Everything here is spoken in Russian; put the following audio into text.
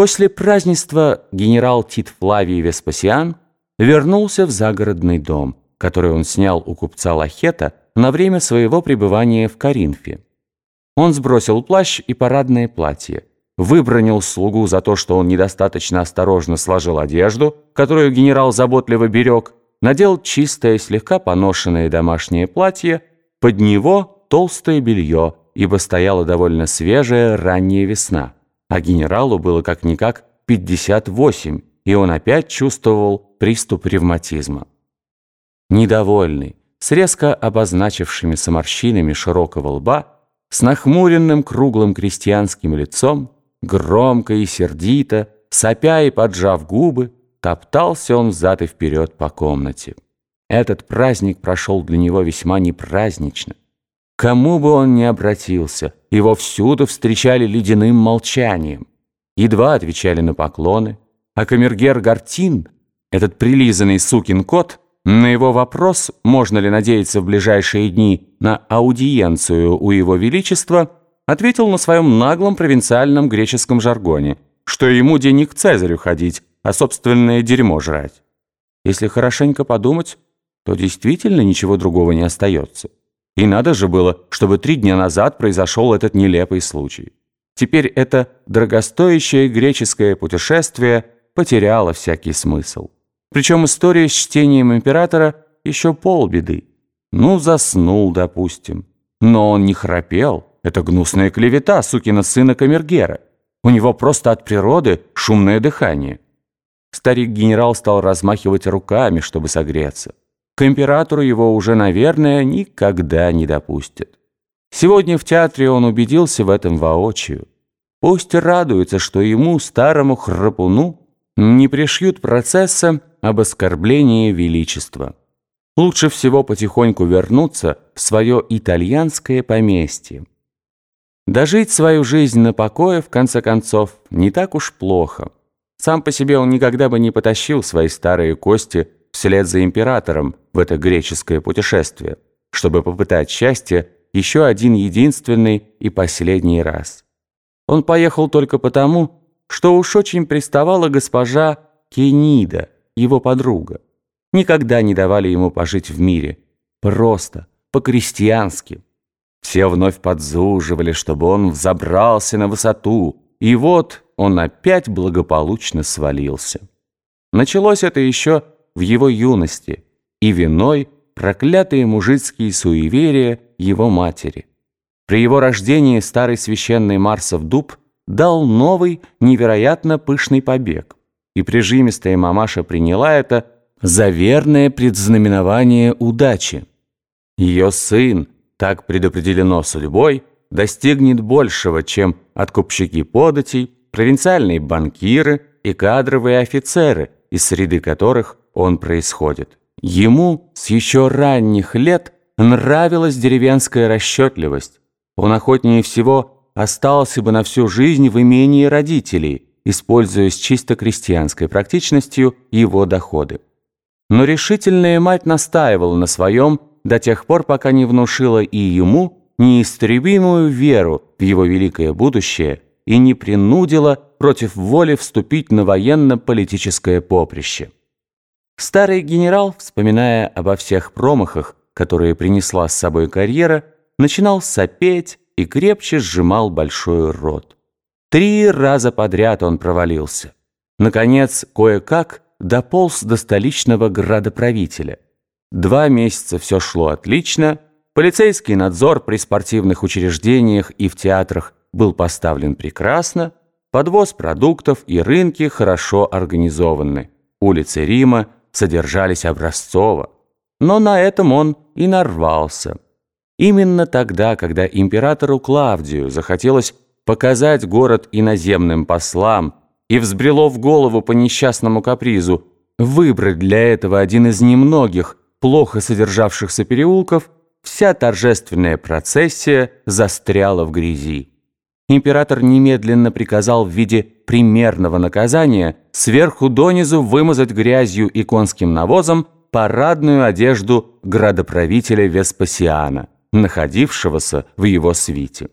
После празднества генерал Тит Флавий Веспасиан вернулся в загородный дом, который он снял у купца Лахета на время своего пребывания в Коринфе. Он сбросил плащ и парадное платье, выбронил слугу за то, что он недостаточно осторожно сложил одежду, которую генерал заботливо берег, надел чистое, слегка поношенное домашнее платье, под него толстое белье, ибо стояла довольно свежая ранняя весна, а генералу было как-никак 58, и он опять чувствовал приступ ревматизма. Недовольный, с резко обозначившимися морщинами широкого лба, с нахмуренным круглым крестьянским лицом, громко и сердито, сопя и поджав губы, топтался он взад и вперед по комнате. Этот праздник прошел для него весьма непразднично. Кому бы он ни обратился, его всюду встречали ледяным молчанием. Едва отвечали на поклоны, а камергер Гартин, этот прилизанный сукин кот, на его вопрос, можно ли надеяться в ближайшие дни на аудиенцию у его величества, ответил на своем наглом провинциальном греческом жаргоне, что ему день к Цезарю ходить, а собственное дерьмо жрать. Если хорошенько подумать, то действительно ничего другого не остается. И надо же было, чтобы три дня назад произошел этот нелепый случай. Теперь это дорогостоящее греческое путешествие потеряло всякий смысл. Причем история с чтением императора еще полбеды. Ну, заснул, допустим. Но он не храпел. Это гнусная клевета сукина сына Камергера. У него просто от природы шумное дыхание. Старик-генерал стал размахивать руками, чтобы согреться. К императору его уже, наверное, никогда не допустят. Сегодня в театре он убедился в этом воочию. Пусть радуется, что ему, старому храпуну, не пришьют процесса об оскорблении величества. Лучше всего потихоньку вернуться в свое итальянское поместье. Дожить свою жизнь на покое, в конце концов, не так уж плохо. Сам по себе он никогда бы не потащил свои старые кости вслед за императором в это греческое путешествие, чтобы попытать счастье еще один единственный и последний раз. Он поехал только потому, что уж очень приставала госпожа Кенида, его подруга. Никогда не давали ему пожить в мире. Просто, по-крестьянски. Все вновь подзуживали, чтобы он взобрался на высоту, и вот он опять благополучно свалился. Началось это еще в его юности, и виной проклятые мужицкие суеверия его матери. При его рождении старый священный Марсов дуб дал новый, невероятно пышный побег, и прижимистая мамаша приняла это за верное предзнаменование удачи. Ее сын, так предопределено судьбой, достигнет большего, чем откупщики податей, провинциальные банкиры и кадровые офицеры, из среды которых он происходит. Ему с еще ранних лет нравилась деревенская расчетливость. Он охотнее всего остался бы на всю жизнь в имении родителей, используя с чисто крестьянской практичностью его доходы. Но решительная мать настаивала на своем до тех пор, пока не внушила и ему неистребимую веру в его великое будущее и не принудила против воли вступить на военно-политическое поприще. Старый генерал, вспоминая обо всех промахах, которые принесла с собой карьера, начинал сопеть и крепче сжимал большой рот. Три раза подряд он провалился. Наконец, кое-как дополз до столичного градоправителя. Два месяца все шло отлично, полицейский надзор при спортивных учреждениях и в театрах был поставлен прекрасно, подвоз продуктов и рынки хорошо организованы, улицы Рима – содержались образцово. Но на этом он и нарвался. Именно тогда, когда императору Клавдию захотелось показать город иноземным послам и взбрело в голову по несчастному капризу выбрать для этого один из немногих плохо содержавшихся переулков, вся торжественная процессия застряла в грязи император немедленно приказал в виде примерного наказания сверху донизу вымазать грязью и конским навозом парадную одежду градоправителя Веспасиана, находившегося в его свите.